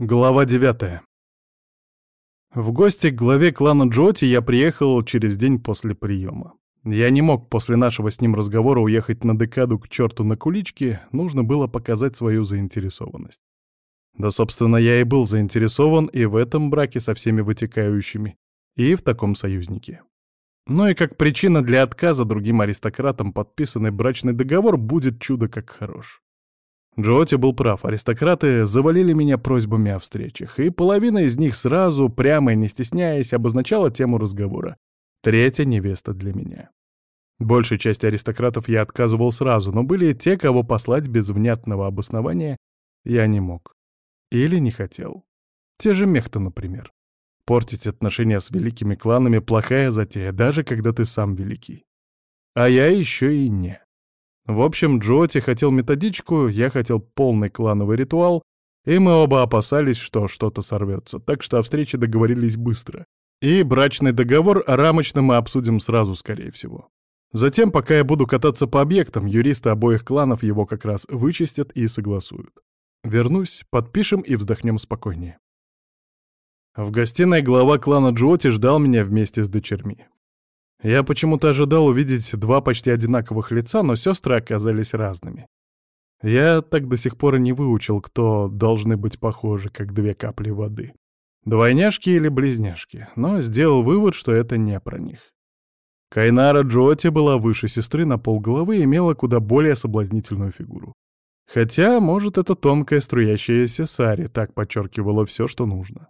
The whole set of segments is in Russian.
Глава 9 В гости к главе клана Джоти я приехал через день после приема. Я не мог после нашего с ним разговора уехать на декаду к черту на куличке, нужно было показать свою заинтересованность. Да, собственно, я и был заинтересован и в этом браке со всеми вытекающими, и в таком союзнике. Но и как причина для отказа другим аристократам подписанный брачный договор будет чудо как хорош. Джоти был прав, аристократы завалили меня просьбами о встречах, и половина из них сразу, прямо и не стесняясь, обозначала тему разговора. Третья невеста для меня. Большей части аристократов я отказывал сразу, но были те, кого послать без внятного обоснования я не мог. Или не хотел. Те же Мехта, например. Портить отношения с великими кланами — плохая затея, даже когда ты сам великий. А я еще и не. В общем, Джоти хотел методичку, я хотел полный клановый ритуал, и мы оба опасались, что что-то сорвется, так что о встрече договорились быстро. И брачный договор рамочно мы обсудим сразу, скорее всего. Затем, пока я буду кататься по объектам, юристы обоих кланов его как раз вычистят и согласуют. Вернусь, подпишем и вздохнем спокойнее. В гостиной глава клана Джоти ждал меня вместе с дочерьми. Я почему-то ожидал увидеть два почти одинаковых лица, но сестры оказались разными. Я так до сих пор и не выучил, кто должны быть похожи, как две капли воды. Двойняшки или близняшки, но сделал вывод, что это не про них. Кайнара Джоти была выше сестры на полголовы и имела куда более соблазнительную фигуру. Хотя, может, это тонкая струящаяся сари так подчеркивала все, что нужно.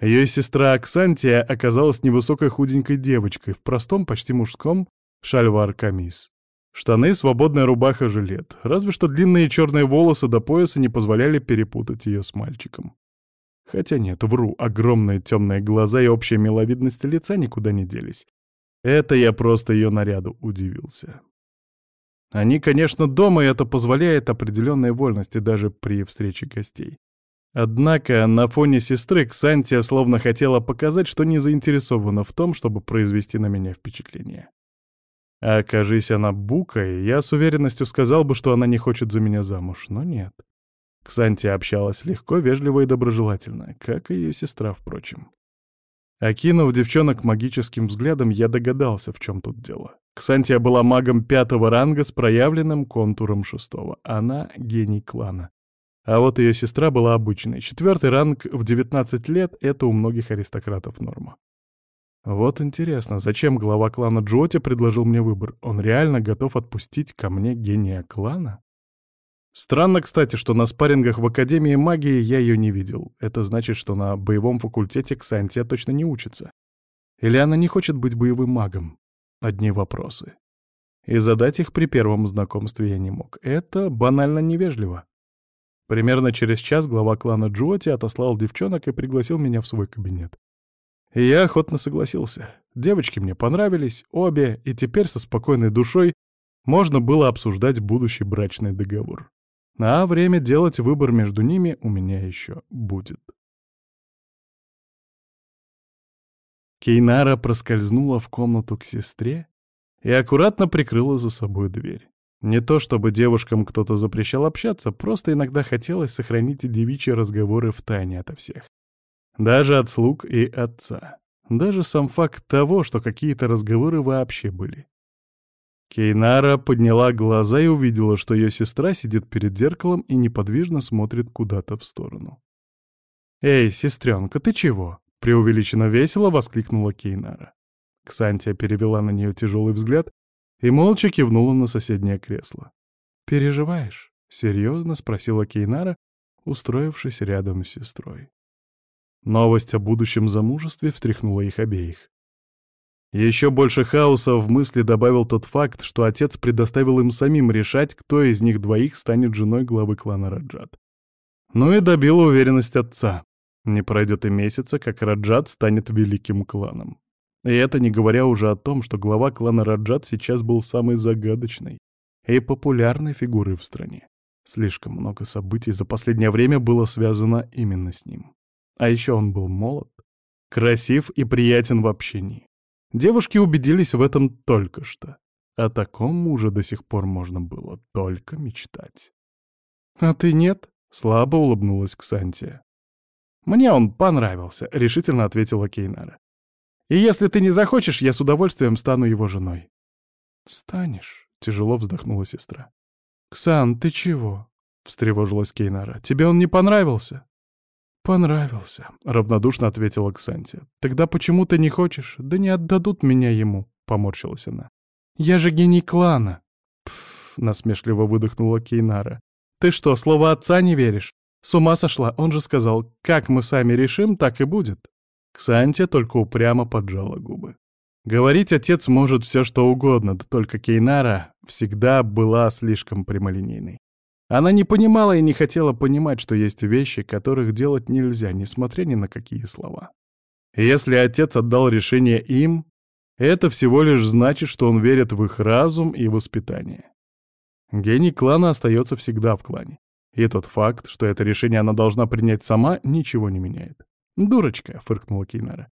Ее сестра Аксантия оказалась невысокой худенькой девочкой в простом, почти мужском шальвар-камис. Штаны, свободная рубаха-жилет. Разве что длинные черные волосы до пояса не позволяли перепутать ее с мальчиком. Хотя нет, вру, огромные темные глаза и общая миловидность лица никуда не делись. Это я просто ее наряду удивился. Они, конечно, дома, и это позволяет определенной вольности даже при встрече гостей. Однако на фоне сестры Ксантия словно хотела показать, что не заинтересована в том, чтобы произвести на меня впечатление. А окажись она букой, я с уверенностью сказал бы, что она не хочет за меня замуж, но нет. Ксантия общалась легко, вежливо и доброжелательно, как и ее сестра, впрочем. Окинув девчонок магическим взглядом, я догадался, в чем тут дело. Ксантия была магом пятого ранга с проявленным контуром шестого. Она — гений клана. А вот ее сестра была обычной. Четвертый ранг в 19 лет — это у многих аристократов норма. Вот интересно, зачем глава клана Джоти предложил мне выбор? Он реально готов отпустить ко мне гения клана? Странно, кстати, что на спаррингах в Академии магии я ее не видел. Это значит, что на боевом факультете Ксантия точно не учится. Или она не хочет быть боевым магом? Одни вопросы. И задать их при первом знакомстве я не мог. Это банально невежливо. Примерно через час глава клана Джоти отослал девчонок и пригласил меня в свой кабинет. И я охотно согласился. Девочки мне понравились, обе, и теперь со спокойной душой можно было обсуждать будущий брачный договор. А время делать выбор между ними у меня еще будет. Кейнара проскользнула в комнату к сестре и аккуратно прикрыла за собой дверь. Не то чтобы девушкам кто-то запрещал общаться, просто иногда хотелось сохранить девичьи разговоры в тайне ото всех. Даже от слуг и отца. Даже сам факт того, что какие-то разговоры вообще были. Кейнара подняла глаза и увидела, что ее сестра сидит перед зеркалом и неподвижно смотрит куда-то в сторону. «Эй, сестренка, ты чего?» — преувеличенно весело воскликнула Кейнара. Ксантия перевела на нее тяжелый взгляд и молча кивнула на соседнее кресло. «Переживаешь?» — серьезно спросила Кейнара, устроившись рядом с сестрой. Новость о будущем замужестве встряхнула их обеих. Еще больше хаоса в мысли добавил тот факт, что отец предоставил им самим решать, кто из них двоих станет женой главы клана Раджат. Ну и добила уверенность отца. Не пройдет и месяца, как Раджат станет великим кланом. И это не говоря уже о том, что глава клана Раджат сейчас был самой загадочной и популярной фигурой в стране. Слишком много событий за последнее время было связано именно с ним. А еще он был молод, красив и приятен в общении. Девушки убедились в этом только что. О таком муже до сих пор можно было только мечтать. «А ты нет?» — слабо улыбнулась Ксантия. Мне он понравился», — решительно ответила Кейнара. «И если ты не захочешь, я с удовольствием стану его женой». «Станешь», — тяжело вздохнула сестра. «Ксан, ты чего?» — встревожилась Кейнара. «Тебе он не понравился?» «Понравился», — равнодушно ответила Ксантия. «Тогда почему ты не хочешь? Да не отдадут меня ему», — поморщилась она. «Я же гений клана». «Пф», — насмешливо выдохнула Кейнара. «Ты что, слово отца не веришь? С ума сошла, он же сказал, как мы сами решим, так и будет». Ксантия только упрямо поджала губы. Говорить отец может все что угодно, да только Кейнара всегда была слишком прямолинейной. Она не понимала и не хотела понимать, что есть вещи, которых делать нельзя, несмотря ни на какие слова. если отец отдал решение им, это всего лишь значит, что он верит в их разум и воспитание. Гений клана остается всегда в клане. И тот факт, что это решение она должна принять сама, ничего не меняет. «Дурочка», — фыркнула Кейнара.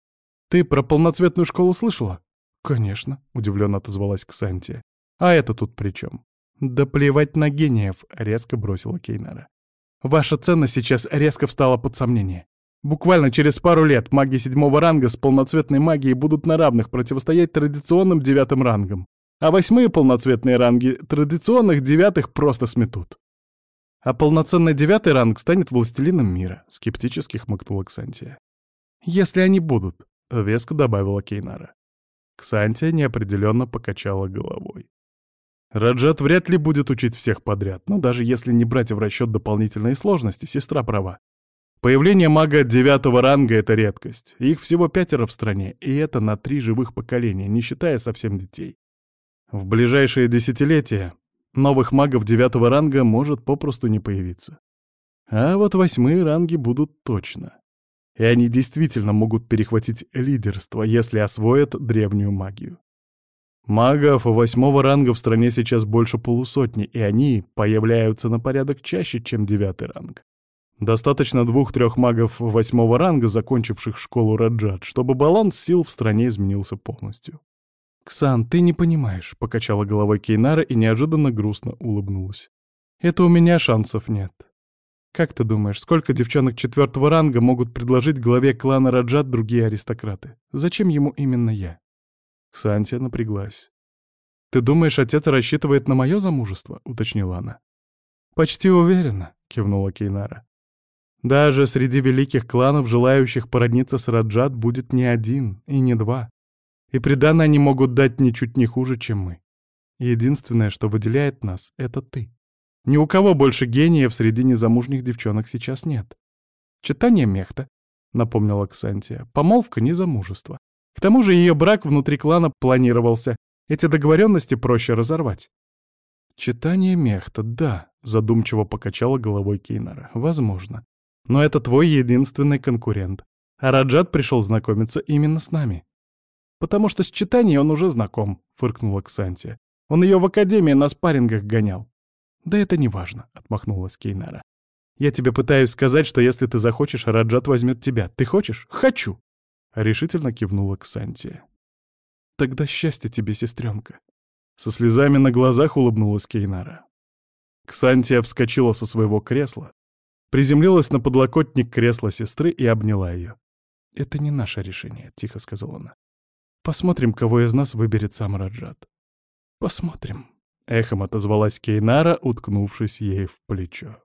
«Ты про полноцветную школу слышала?» «Конечно», — удивленно отозвалась Ксантия. «А это тут при чем?» «Да плевать на гениев», — резко бросила Кейнара. «Ваша ценность сейчас резко встала под сомнение. Буквально через пару лет маги седьмого ранга с полноцветной магией будут на равных противостоять традиционным девятым рангам, а восьмые полноцветные ранги традиционных девятых просто сметут. А полноценный девятый ранг станет властелином мира, скептически хмыкнула Ксантия. Если они будут, веско добавила Кейнара. Ксантия неопределенно покачала головой. Раджат вряд ли будет учить всех подряд, но даже если не брать в расчет дополнительные сложности, сестра права. Появление мага девятого ранга — это редкость. Их всего пятеро в стране, и это на три живых поколения, не считая совсем детей. В ближайшие десятилетия новых магов девятого ранга может попросту не появиться. А вот восьмые ранги будут точно. И они действительно могут перехватить лидерство, если освоят древнюю магию. Магов восьмого ранга в стране сейчас больше полусотни, и они появляются на порядок чаще, чем девятый ранг. Достаточно двух-трех магов восьмого ранга, закончивших школу Раджат, чтобы баланс сил в стране изменился полностью. «Ксан, ты не понимаешь», — покачала головой Кейнара и неожиданно грустно улыбнулась. «Это у меня шансов нет. Как ты думаешь, сколько девчонок четвертого ранга могут предложить главе клана Раджат другие аристократы? Зачем ему именно я?» Ксантия напряглась. «Ты думаешь, отец рассчитывает на мое замужество?» — уточнила она. «Почти уверена», — кивнула Кейнара. «Даже среди великих кланов, желающих породниться с Раджат, будет не один и не два. И приданное они могут дать ничуть не хуже, чем мы. Единственное, что выделяет нас, — это ты. Ни у кого больше гениев среди незамужних девчонок сейчас нет. Читание мехта, — напомнила Ксантия, — помолвка не замужество. К тому же ее брак внутри клана планировался. Эти договоренности проще разорвать. «Читание мехта, да», — задумчиво покачала головой Кейнара. «Возможно. Но это твой единственный конкурент. А Раджат пришел знакомиться именно с нами». «Потому что с читанием он уже знаком», — фыркнула Ксантия. «Он ее в академии на спаррингах гонял». «Да это не важно», — отмахнулась Кейнара. «Я тебе пытаюсь сказать, что если ты захочешь, Раджат возьмет тебя. Ты хочешь?» «Хочу!» — решительно кивнула Ксантия. «Тогда счастье тебе, сестренка!» Со слезами на глазах улыбнулась Кейнара. Ксантия вскочила со своего кресла, приземлилась на подлокотник кресла сестры и обняла ее. «Это не наше решение», — тихо сказала она. «Посмотрим, кого из нас выберет сам Раджат». «Посмотрим», — эхом отозвалась Кейнара, уткнувшись ей в плечо.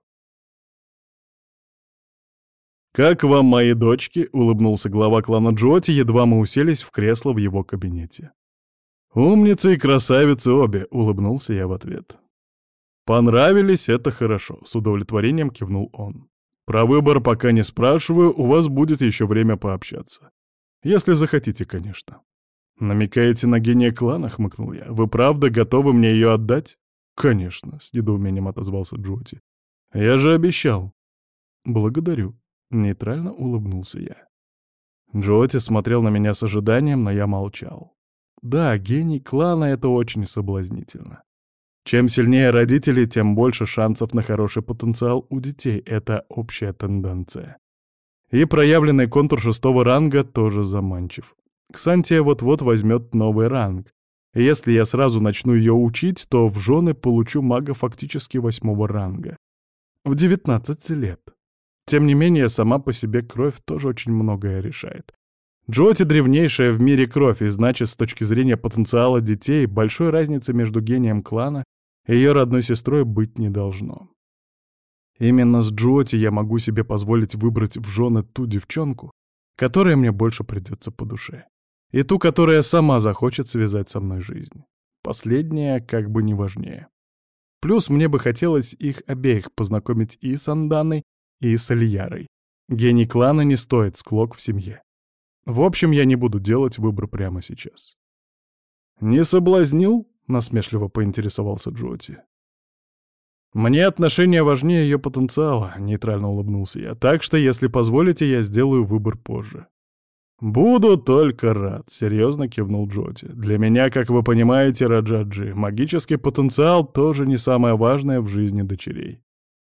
«Как вам мои дочки?» — улыбнулся глава клана Джоти, едва мы уселись в кресло в его кабинете. «Умницы и красавицы обе!» — улыбнулся я в ответ. «Понравились — это хорошо», — с удовлетворением кивнул он. «Про выбор пока не спрашиваю, у вас будет еще время пообщаться. Если захотите, конечно». «Намекаете на гения клана?» — хмыкнул я. «Вы правда готовы мне ее отдать?» «Конечно», — с недоумением отозвался Джоти. «Я же обещал». «Благодарю», Нейтрально улыбнулся я. Джоти смотрел на меня с ожиданием, но я молчал. Да, гений клана — это очень соблазнительно. Чем сильнее родители, тем больше шансов на хороший потенциал у детей. Это общая тенденция. И проявленный контур шестого ранга тоже заманчив. Ксантия вот-вот возьмет новый ранг. Если я сразу начну ее учить, то в жены получу мага фактически восьмого ранга. В 19 лет. Тем не менее, сама по себе кровь тоже очень многое решает. Джоти — древнейшая в мире кровь, и значит, с точки зрения потенциала детей, большой разницы между гением клана и ее родной сестрой быть не должно. Именно с Джоти я могу себе позволить выбрать в жены ту девчонку, которая мне больше придется по душе, и ту, которая сама захочет связать со мной жизнь. Последняя как бы не важнее. Плюс мне бы хотелось их обеих познакомить и с Анданой, и с Ильярой. Гений клана не стоит склок в семье. В общем, я не буду делать выбор прямо сейчас. «Не соблазнил?» — насмешливо поинтересовался Джоти. «Мне отношения важнее ее потенциала», — нейтрально улыбнулся я. «Так что, если позволите, я сделаю выбор позже». «Буду только рад», — серьезно кивнул Джоти. «Для меня, как вы понимаете, Раджаджи, магический потенциал тоже не самое важное в жизни дочерей.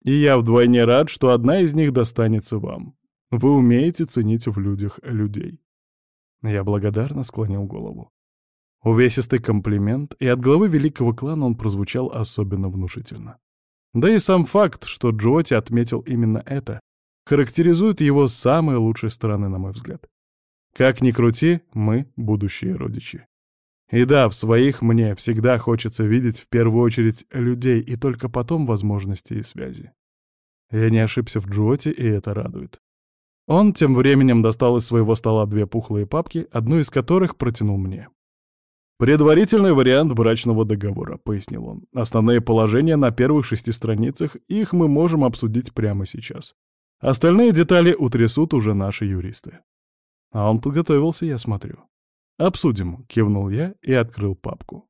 И я вдвойне рад, что одна из них достанется вам. Вы умеете ценить в людях людей». Я благодарно склонил голову. Увесистый комплимент, и от главы великого клана он прозвучал особенно внушительно. Да и сам факт, что Джоти отметил именно это, характеризует его с самой лучшей стороны, на мой взгляд. Как ни крути, мы — будущие родичи. И да, в своих мне всегда хочется видеть в первую очередь людей и только потом возможности и связи. Я не ошибся в Джоти, и это радует. Он тем временем достал из своего стола две пухлые папки, одну из которых протянул мне. «Предварительный вариант брачного договора», — пояснил он. «Основные положения на первых шести страницах, их мы можем обсудить прямо сейчас. Остальные детали утрясут уже наши юристы». А он подготовился, я смотрю. «Обсудим», — кивнул я и открыл папку.